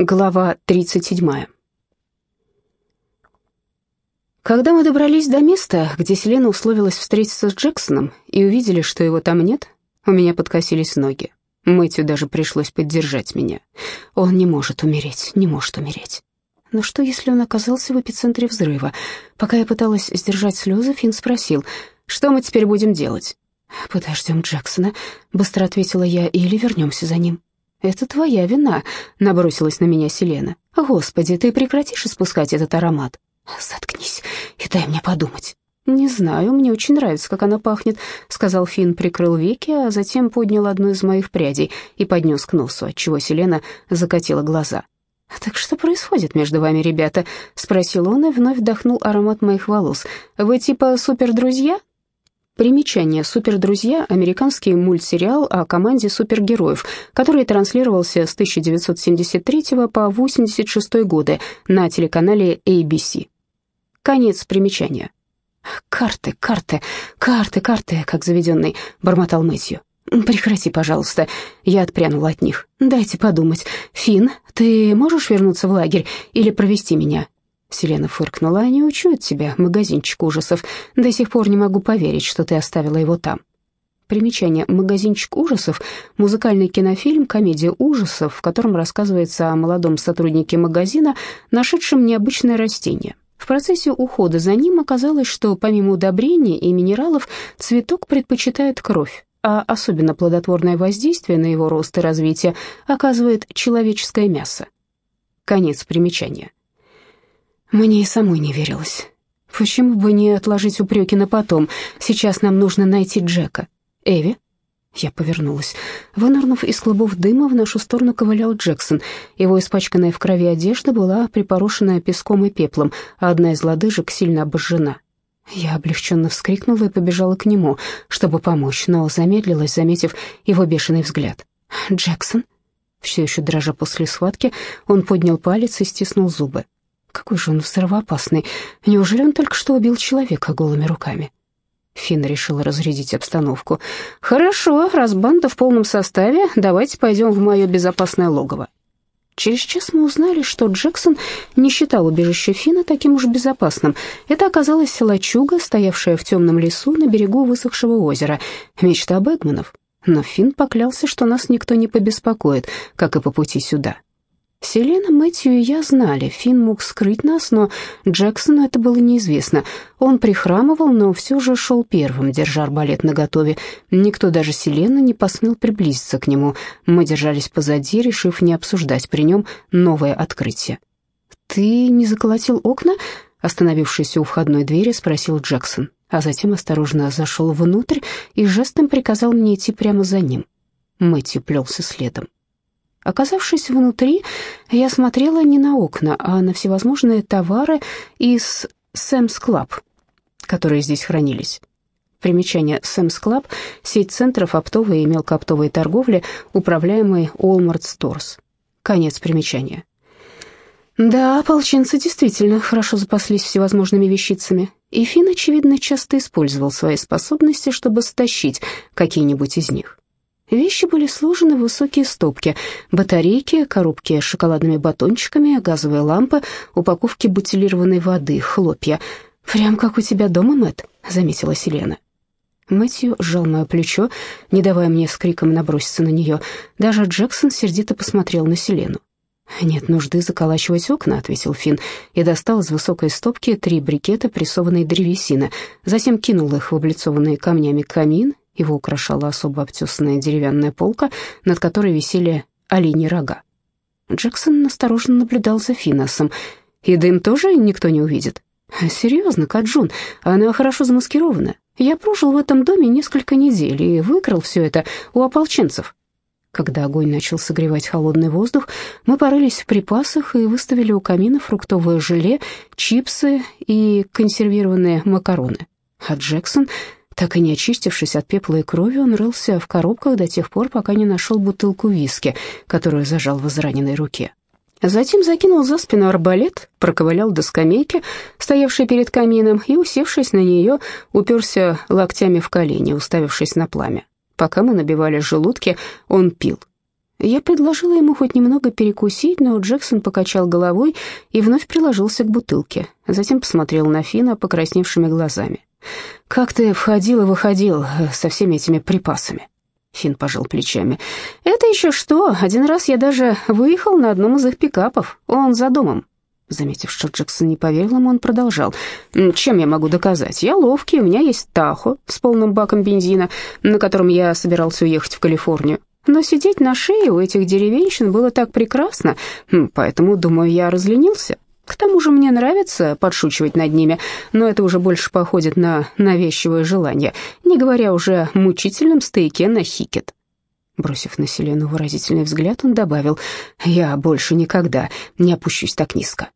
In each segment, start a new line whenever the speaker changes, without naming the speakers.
Глава 37. Когда мы добрались до места, где Селена условилась встретиться с Джексоном, и увидели, что его там нет, у меня подкосились ноги. Мэтью даже пришлось поддержать меня. Он не может умереть, не может умереть. Но что, если он оказался в эпицентре взрыва? Пока я пыталась сдержать слезы, Финн спросил, что мы теперь будем делать? «Подождем Джексона», — быстро ответила я, — «или вернемся за ним». «Это твоя вина», — набросилась на меня Селена. «Господи, ты прекратишь испускать этот аромат?» «Заткнись и дай мне подумать». «Не знаю, мне очень нравится, как она пахнет», — сказал Финн, прикрыл веки, а затем поднял одну из моих прядей и поднес к носу, отчего Селена закатила глаза. «Так что происходит между вами, ребята?» — спросил он и вновь вдохнул аромат моих волос. «Вы типа супердрузья?» Примечание «Супердрузья» — американский мультсериал о команде супергероев, который транслировался с 1973 по 1986 годы на телеканале ABC. Конец примечания. «Карты, карты, карты, карты», как заведенный, бормотал Мэтью. «Прекрати, пожалуйста». Я отпрянула от них. «Дайте подумать. Финн, ты можешь вернуться в лагерь или провести меня? Селена фыркнула. «Они учуют тебя, магазинчик ужасов. До сих пор не могу поверить, что ты оставила его там». Примечание «Магазинчик ужасов» — музыкальный кинофильм, комедия ужасов, в котором рассказывается о молодом сотруднике магазина, нашедшем необычное растение. В процессе ухода за ним оказалось, что помимо удобрений и минералов цветок предпочитает кровь, а особенно плодотворное воздействие на его рост и развитие оказывает человеческое мясо. Конец примечания. Мне и самой не верилось. Почему бы не отложить упреки на потом? Сейчас нам нужно найти Джека. Эви? Я повернулась. Вынырнув из клубов дыма, в нашу сторону ковылял Джексон. Его испачканная в крови одежда была припорошена песком и пеплом, а одна из лодыжек сильно обожжена. Я облегченно вскрикнула и побежала к нему, чтобы помочь, но замедлилась, заметив его бешеный взгляд. «Джексон?» Все еще дрожа после схватки, он поднял палец и стиснул зубы. Какой же он взрывоопасный. Неужели он только что убил человека голыми руками? Финн решил разрядить обстановку. «Хорошо, раз банда в полном составе, давайте пойдем в мое безопасное логово». Через час мы узнали, что Джексон не считал убежище Фина таким уж безопасным. Это оказалась лачуга, стоявшая в темном лесу на берегу высохшего озера. Мечта Бэгманов. Но Финн поклялся, что нас никто не побеспокоит, как и по пути сюда. Селена, Мэтью и я знали, Финн мог скрыть нас, но Джексону это было неизвестно. Он прихрамывал, но все же шел первым, держа арбалет наготове. Никто, даже Селена, не посмел приблизиться к нему. Мы держались позади, решив не обсуждать при нем новое открытие. «Ты не заколотил окна?» Остановившись у входной двери, спросил Джексон, а затем осторожно зашел внутрь и жестом приказал мне идти прямо за ним. Мэтью плелся следом. Оказавшись внутри, я смотрела не на окна, а на всевозможные товары из Sam's Club, которые здесь хранились. Примечание Sam's Club – сеть центров оптовой и мелкооптовой торговли, управляемой Walmart Stores. Конец примечания. Да, ополченцы действительно хорошо запаслись всевозможными вещицами, и Финн, очевидно, часто использовал свои способности, чтобы стащить какие-нибудь из них. Вещи были сложены в высокие стопки. Батарейки, коробки с шоколадными батончиками, газовые лампы, упаковки бутилированной воды, хлопья. «Прям как у тебя дома, Мэтт», — заметила Селена. Мэтью сжал мое плечо, не давая мне с криком наброситься на нее. Даже Джексон сердито посмотрел на Селену. «Нет нужды заколачивать окна», — ответил Финн, и достал из высокой стопки три брикета прессованной древесины, затем кинул их в облицованный камнями камин его украшала особо обтесанная деревянная полка, над которой висели оленьи рога. Джексон осторожно наблюдал за Финосом. «И дым тоже никто не увидит?» «Серьезно, Каджун, она хорошо замаскирована. Я прожил в этом доме несколько недель и выкрал все это у ополченцев». Когда огонь начал согревать холодный воздух, мы порылись в припасах и выставили у камина фруктовое желе, чипсы и консервированные макароны. А Джексон так и не очистившись от пепла и крови, он рылся в коробках до тех пор, пока не нашел бутылку виски, которую зажал в израненной руке. Затем закинул за спину арбалет, проковылял до скамейки, стоявшей перед камином, и, усевшись на нее, уперся локтями в колени, уставившись на пламя. Пока мы набивали желудки, он пил. Я предложила ему хоть немного перекусить, но Джексон покачал головой и вновь приложился к бутылке. Затем посмотрел на Фина покрасневшими глазами. «Как ты входил и выходил со всеми этими припасами?» Фин пожал плечами. «Это еще что? Один раз я даже выехал на одном из их пикапов. Он за домом». Заметив, что Джексон не поверил ему, он продолжал. «Чем я могу доказать? Я ловкий, у меня есть Тахо с полным баком бензина, на котором я собирался уехать в Калифорнию. Но сидеть на шее у этих деревенщин было так прекрасно, поэтому, думаю, я разленился. К тому же мне нравится подшучивать над ними, но это уже больше походит на навязчивое желание, не говоря уже о мучительном стейке на хикет. Бросив на Селену выразительный взгляд, он добавил, «Я больше никогда не опущусь так низко».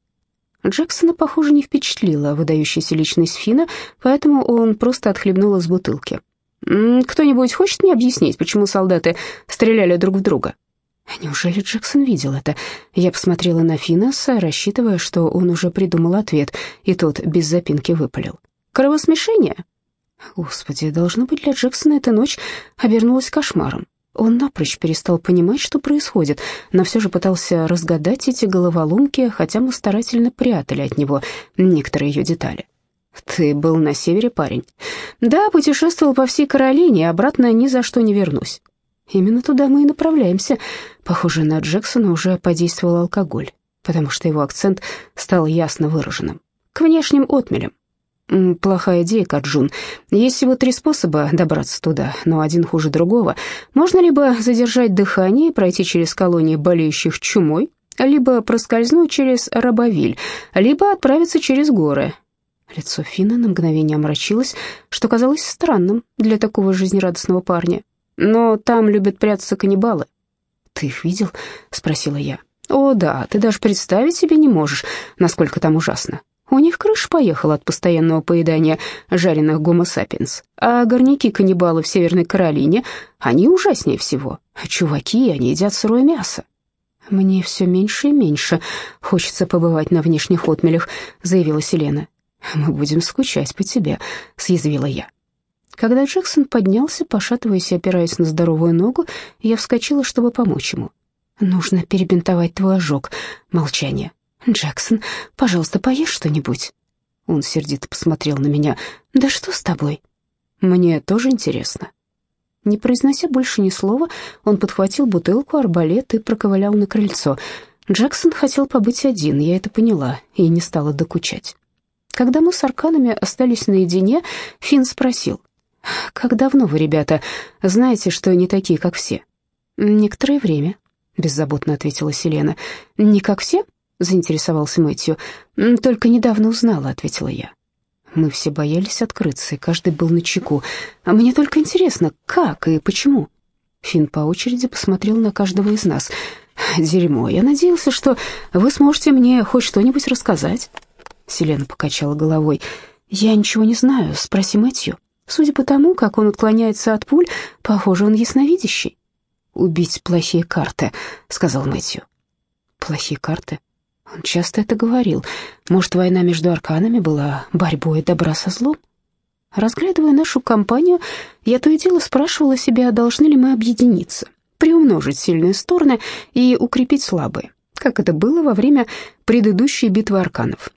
Джексона, похоже, не впечатлила выдающаяся личность Фина, поэтому он просто отхлебнул из бутылки. «Кто-нибудь хочет мне объяснить, почему солдаты стреляли друг в друга?» Неужели Джексон видел это? Я посмотрела на Финнеса, рассчитывая, что он уже придумал ответ, и тот без запинки выпалил. «Кровосмешение?» Господи, должно быть, для Джексона эта ночь обернулась кошмаром. Он напрочь перестал понимать, что происходит, но все же пытался разгадать эти головоломки, хотя мы старательно прятали от него некоторые ее детали. «Ты был на севере, парень?» «Да, путешествовал по всей Каролине, обратно ни за что не вернусь». «Именно туда мы и направляемся». Похоже, на Джексона уже подействовал алкоголь, потому что его акцент стал ясно выраженным. «К внешним отмелям». «Плохая идея, Каджун. Есть всего три способа добраться туда, но один хуже другого. Можно либо задержать дыхание и пройти через колонии болеющих чумой, либо проскользнуть через Рабовиль, либо отправиться через горы, Лицо Фина на мгновение омрачилось, что казалось странным для такого жизнерадостного парня. «Но там любят прятаться каннибалы». «Ты их видел?» — спросила я. «О, да, ты даже представить себе не можешь, насколько там ужасно. У них крыша поехала от постоянного поедания жареных гомо сапиенс, а горняки каннибалы в Северной Каролине, они ужаснее всего. Чуваки, они едят сырое мясо». «Мне все меньше и меньше хочется побывать на внешних отмелях», — заявила Селена. «Мы будем скучать по тебе», — съязвила я. Когда Джексон поднялся, пошатываясь и опираясь на здоровую ногу, я вскочила, чтобы помочь ему. «Нужно перебинтовать твой ожог». Молчание. «Джексон, пожалуйста, поешь что-нибудь». Он сердито посмотрел на меня. «Да что с тобой?» «Мне тоже интересно». Не произнося больше ни слова, он подхватил бутылку, арбалет и проковылял на крыльцо. Джексон хотел побыть один, я это поняла, и не стала докучать. Когда мы с арканами остались наедине, Финн спросил, «Как давно вы, ребята, знаете, что не такие, как все?» «Некоторое время», — беззаботно ответила Селена. «Не как все?» — заинтересовался Мэтью. «Только недавно узнала», — ответила я. Мы все боялись открыться, и каждый был на чеку. А мне только интересно, как и почему. Финн по очереди посмотрел на каждого из нас. «Дерьмо, я надеялся, что вы сможете мне хоть что-нибудь рассказать». Селена покачала головой. «Я ничего не знаю, спроси Мэтью. Судя по тому, как он отклоняется от пуль, похоже, он ясновидящий». «Убить плохие карты», — сказал Мэтью. «Плохие карты?» Он часто это говорил. Может, война между арканами была борьбой добра со злом? Разглядывая нашу компанию, я то и дело спрашивала себя, должны ли мы объединиться, приумножить сильные стороны и укрепить слабые, как это было во время предыдущей битвы арканов.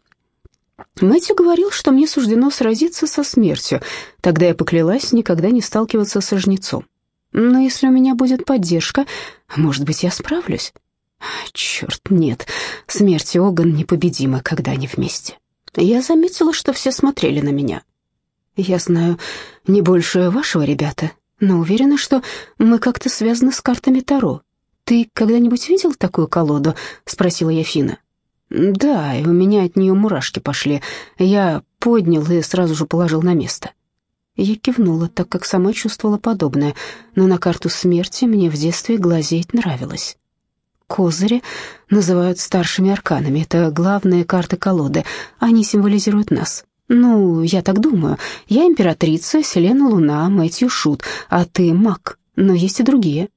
Мэтью говорил, что мне суждено сразиться со смертью. Тогда я поклялась никогда не сталкиваться со жнецом. Но если у меня будет поддержка, может быть, я справлюсь? Черт, нет, смерть и Оган непобедимы, когда они вместе. Я заметила, что все смотрели на меня. Я знаю не больше вашего, ребята, но уверена, что мы как-то связаны с картами Таро. Ты когда-нибудь видел такую колоду? Спросила я Фина. Да, и у меня от нее мурашки пошли. Я поднял и сразу же положил на место. Я кивнула, так как сама чувствовала подобное, но на карту смерти мне в детстве глазеть нравилось. Козыри называют старшими арканами. Это главные карты колоды. Они символизируют нас. Ну, я так думаю. Я императрица, Селена Луна, Мэтью Шут, а ты маг. Но есть и другие.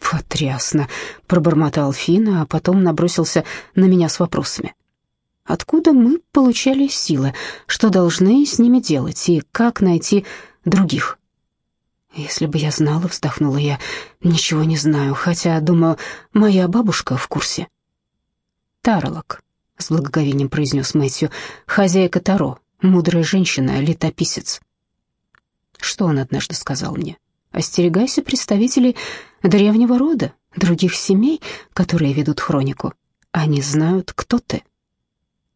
«Потрясно», — пробормотал Фина, а потом набросился на меня с вопросами. «Откуда мы получали силы? Что должны с ними делать? И как найти других?» «Если бы я знала», — вздохнула я, — «ничего не знаю, хотя, думаю, моя бабушка в курсе». «Тарлок», — с благоговением произнес Мэтью, — «хозяйка Таро, мудрая женщина, летописец». Что он однажды сказал мне? «Остерегайся представителей древнего рода, других семей, которые ведут хронику. Они знают, кто ты».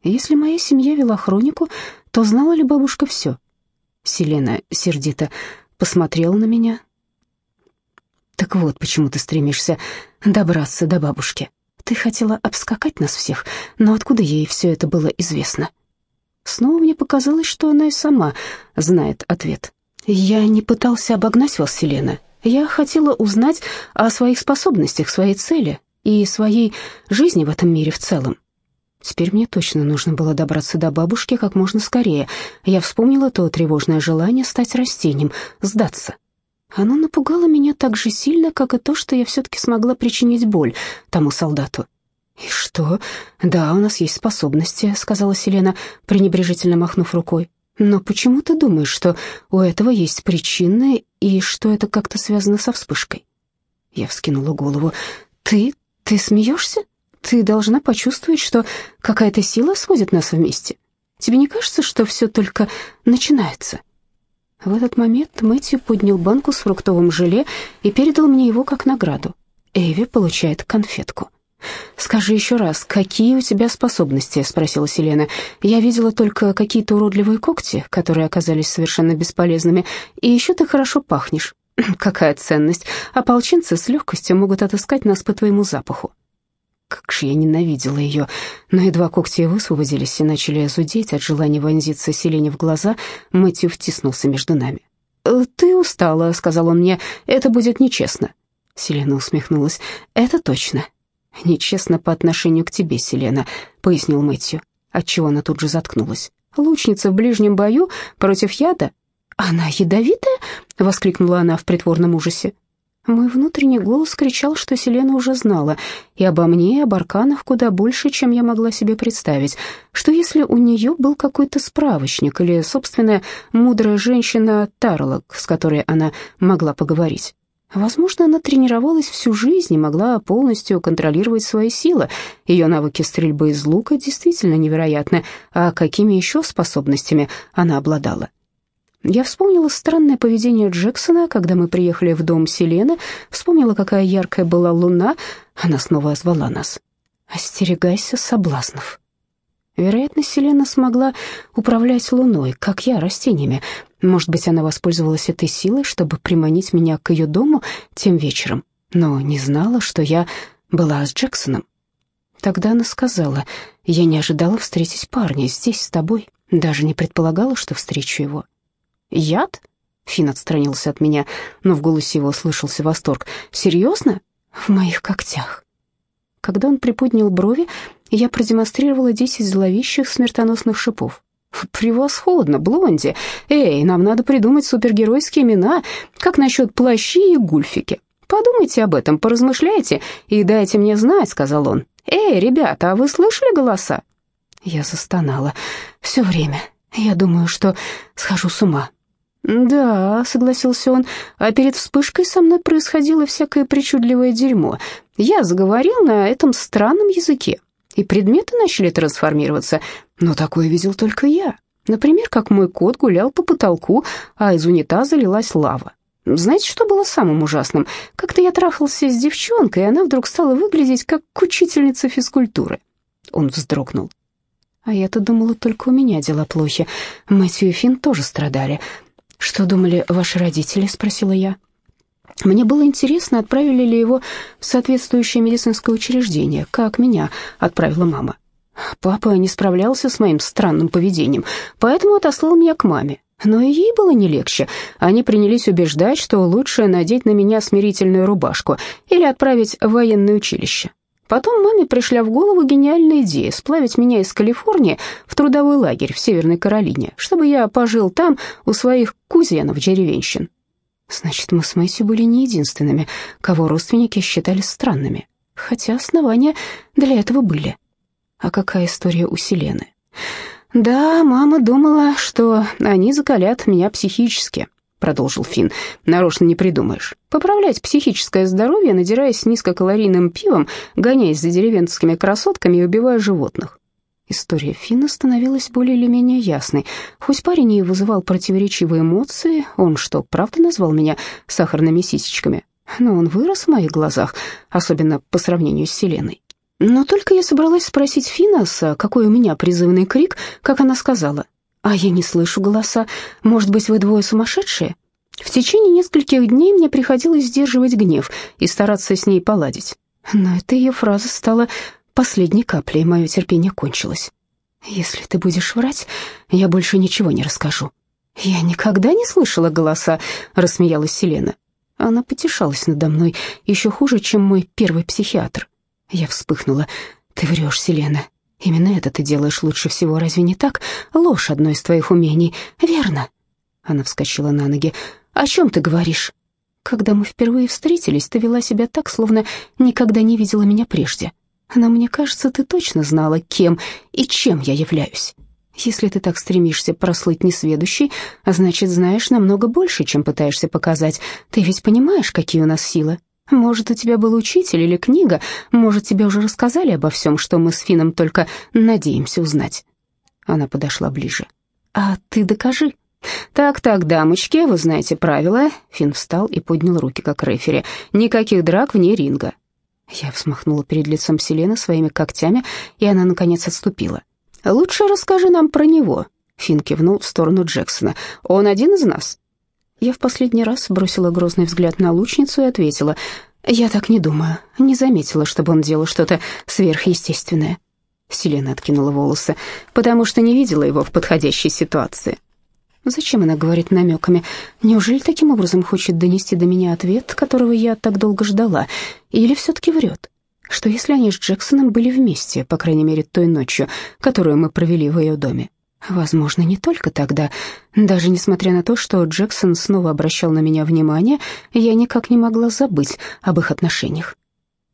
Если моя семья вела хронику, то знала ли бабушка все? Селена сердито посмотрела на меня. «Так вот, почему ты стремишься добраться до бабушки. Ты хотела обскакать нас всех, но откуда ей все это было известно?» Снова мне показалось, что она и сама знает ответ. «Я не пытался обогнать вас, Селена. Я хотела узнать о своих способностях, своей цели и своей жизни в этом мире в целом. Теперь мне точно нужно было добраться до бабушки как можно скорее. Я вспомнила то тревожное желание стать растением, сдаться. Оно напугало меня так же сильно, как и то, что я все-таки смогла причинить боль тому солдату. «И что? Да, у нас есть способности», — сказала Селена, пренебрежительно махнув рукой. «Но почему ты думаешь, что у этого есть причины и что это как-то связано со вспышкой?» Я вскинула голову. «Ты? Ты смеешься?» Ты должна почувствовать, что какая-то сила сводит нас вместе. Тебе не кажется, что все только начинается?» В этот момент Мэтью поднял банку с фруктовым желе и передал мне его как награду. Эви получает конфетку. «Скажи еще раз, какие у тебя способности?» — спросила Селена. «Я видела только какие-то уродливые когти, которые оказались совершенно бесполезными, и еще ты хорошо пахнешь. Какая ценность! Ополченцы с легкостью могут отыскать нас по твоему запаху». Как же я ненавидела ее. Но едва когти высвободились и начали зудеть от желания вонзиться Селене в глаза, Мэтью втиснулся между нами. «Э, «Ты устала», — сказал он мне, — «это будет нечестно». Селена усмехнулась. «Это точно». «Нечестно по отношению к тебе, Селена», — пояснил Мэтью, отчего она тут же заткнулась. «Лучница в ближнем бою против яда?» «Она ядовитая?» — воскликнула она в притворном ужасе. Мой внутренний голос кричал, что Селена уже знала и обо мне, и об арканах куда больше, чем я могла себе представить. Что если у нее был какой-то справочник или собственная мудрая женщина Тарлок, с которой она могла поговорить? Возможно, она тренировалась всю жизнь и могла полностью контролировать свои силы. Ее навыки стрельбы из лука действительно невероятны, а какими еще способностями она обладала? Я вспомнила странное поведение Джексона, когда мы приехали в дом Селены, вспомнила, какая яркая была луна, она снова звала нас. «Остерегайся соблазнов». Вероятно, Селена смогла управлять луной, как я, растениями. Может быть, она воспользовалась этой силой, чтобы приманить меня к ее дому тем вечером, но не знала, что я была с Джексоном. Тогда она сказала, я не ожидала встретить парня здесь с тобой, даже не предполагала, что встречу его. «Яд?» Фин отстранился от меня, но в голосе его слышался восторг. «Серьезно? В моих когтях?» Когда он приподнял брови, я продемонстрировала десять зловещих смертоносных шипов. «Превосходно, Блонди! Эй, нам надо придумать супергеройские имена. Как насчет плащи и гульфики? Подумайте об этом, поразмышляйте и дайте мне знать», — сказал он. «Эй, ребята, а вы слышали голоса?» Я застонала. «Все время. Я думаю, что схожу с ума». «Да», — согласился он, — «а перед вспышкой со мной происходило всякое причудливое дерьмо. Я заговорил на этом странном языке, и предметы начали трансформироваться, но такое видел только я. Например, как мой кот гулял по потолку, а из унитаза лилась лава. Знаете, что было самым ужасным? Как-то я трахался с девчонкой, и она вдруг стала выглядеть как учительница физкультуры». Он вздрогнул. А я-то думала, только у меня дела плохи. Мэтью и Финн тоже страдали. «Что думали ваши родители?» — спросила я. Мне было интересно, отправили ли его в соответствующее медицинское учреждение, как меня отправила мама. Папа не справлялся с моим странным поведением, поэтому отослал меня к маме. Но и ей было не легче. Они принялись убеждать, что лучше надеть на меня смирительную рубашку или отправить в военное училище. Потом маме пришла в голову гениальная идея сплавить меня из Калифорнии в трудовой лагерь в Северной Каролине, чтобы я пожил там у своих кузенов-деревенщин. Значит, мы с Мэсси были не единственными, кого родственники считали странными, хотя основания для этого были. А какая история у Селены? Да, мама думала, что они закалят меня психически. продолжил Финн. «Нарочно не придумаешь. Поправлять психическое здоровье, надираясь низкокалорийным пивом, гоняясь за деревенскими красотками и убивая животных». История Финна становилась более или менее ясной. Хоть парень и вызывал противоречивые эмоции, он что, правда назвал меня сахарными сисечками? Но он вырос в моих глазах, особенно по сравнению с Селеной. Но только я собралась спросить Финаса, какой у меня призывный крик, как она сказала. «А я не слышу голоса. Может быть, вы двое сумасшедшие?» В течение нескольких дней мне приходилось сдерживать гнев и стараться с ней поладить. Но эта ее фраза стала последней каплей, мое терпение кончилось. «Если ты будешь врать, я больше ничего не расскажу». «Я никогда не слышала голоса», — рассмеялась Селена. Она потешалась надо мной еще хуже, чем мой первый психиатр. Я вспыхнула. «Ты врешь, Селена. Именно это ты делаешь лучше всего, разве не так? Ложь одно из твоих умений, верно?» Она вскочила на ноги. «О чем ты говоришь?» «Когда мы впервые встретились, ты вела себя так, словно никогда не видела меня прежде. Но мне кажется, ты точно знала, кем и чем я являюсь. Если ты так стремишься прослыть несведущей, значит, знаешь намного больше, чем пытаешься показать. Ты ведь понимаешь, какие у нас силы, может, у тебя был учитель или книга, может, тебе уже рассказали обо всем, что мы с Фином только надеемся узнать». Она подошла ближе. «А ты докажи». «Так-так, дамочки, вы знаете правила». Фин встал и поднял руки, как рефери. «Никаких драк вне ринга». Я взмахнула перед лицом Селены своими когтями, и она, наконец, отступила. «Лучше расскажи нам про него», — Фин кивнул в сторону Джексона. «Он один из нас?» Я в последний раз бросила грозный взгляд на лучницу и ответила, «Я так не думаю, не заметила, чтобы он делал что-то сверхъестественное». Селена откинула волосы, потому что не видела его в подходящей ситуации. Зачем она говорит намеками? Неужели таким образом хочет донести до меня ответ, которого я так долго ждала? Или все-таки врет? Что если они с Джексоном были вместе, по крайней мере, той ночью, которую мы провели в ее доме? Возможно, не только тогда. Даже несмотря на то, что Джексон снова обращал на меня внимание, я никак не могла забыть об их отношениях.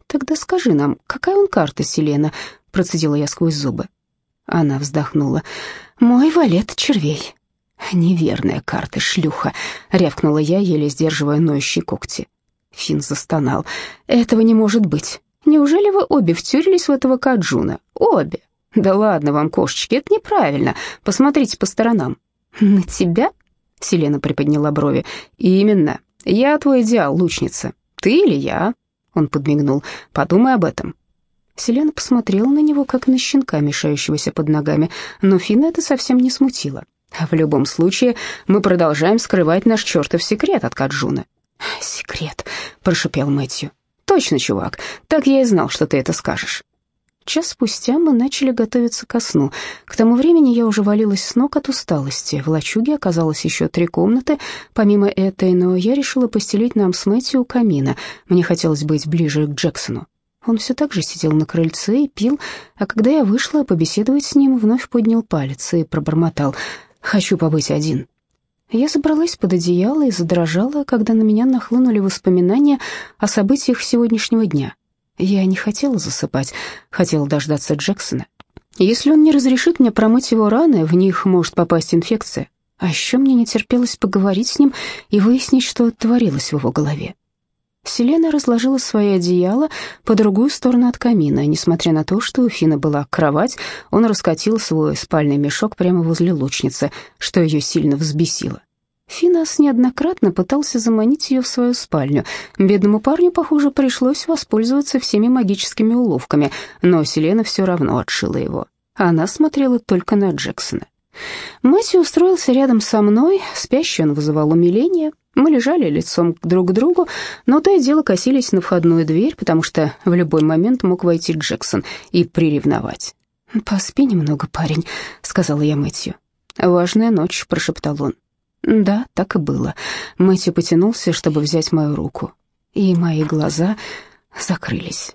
«Тогда скажи нам, какая он карта, Селена?» — процедила я сквозь зубы. Она вздохнула. «Мой валет червей». «Неверная карта, шлюха», — рявкнула я, еле сдерживая ноющие когти. Финн застонал. «Этого не может быть. Неужели вы обе втюрились в этого Каджуна? Обе?» «Да ладно вам, кошечки, это неправильно. Посмотрите по сторонам». «На тебя?» — Селена приподняла брови. «Именно. Я твой идеал, лучница. Ты или я?» Он подмигнул. «Подумай об этом». Селена посмотрела на него, как на щенка, мешающегося под ногами, но Фина это совсем не смутило. «В любом случае, мы продолжаем скрывать наш чертов секрет от Каджуна». «Секрет», — прошипел Мэтью. «Точно, чувак, так я и знал, что ты это скажешь». Час спустя мы начали готовиться ко сну. К тому времени я уже валилась с ног от усталости. В лачуге оказалось еще три комнаты, помимо этой, но я решила постелить нам с Мэтью у камина. Мне хотелось быть ближе к Джексону. Он все так же сидел на крыльце и пил, а когда я вышла побеседовать с ним, вновь поднял палец и пробормотал «Хочу побыть один». Я забралась под одеяло и задрожала, когда на меня нахлынули воспоминания о событиях сегодняшнего дня. Я не хотела засыпать, хотела дождаться Джексона. Если он не разрешит мне промыть его раны, в них может попасть инфекция. А еще мне не терпелось поговорить с ним и выяснить, что творилось в его голове. Селена разложила свое одеяло по другую сторону от камина. Несмотря на то, что у Фина была кровать, он раскатил свой спальный мешок прямо возле лучницы, что ее сильно взбесило. Финас неоднократно пытался заманить ее в свою спальню. Бедному парню, похоже, пришлось воспользоваться всеми магическими уловками, но Селена все равно отшила его. Она смотрела только на Джексона. Мэтью устроился рядом со мной, спящий он вызывал умиление. Мы лежали лицом друг к другу, но то и дело косились на входную дверь, потому что в любой момент мог войти Джексон и приревновать. «Поспи немного, парень», — сказала я Мэтью. «Важная ночь», — прошептал он. Да, так и было. Мэтью потянулся, чтобы взять мою руку, и мои глаза закрылись.